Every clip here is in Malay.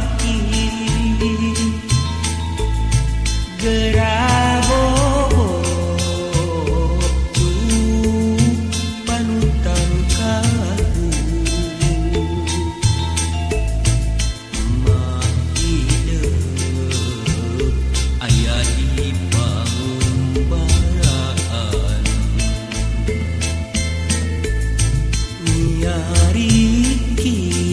Terima kasih.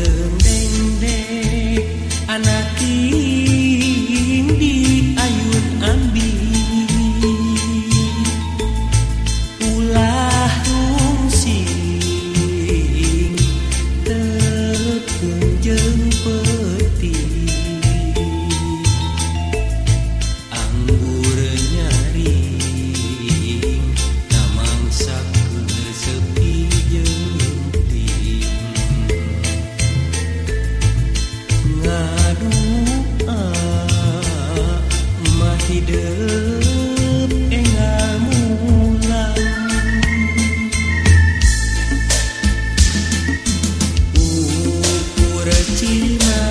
Semendik anak hidup engal mulang ukur cimah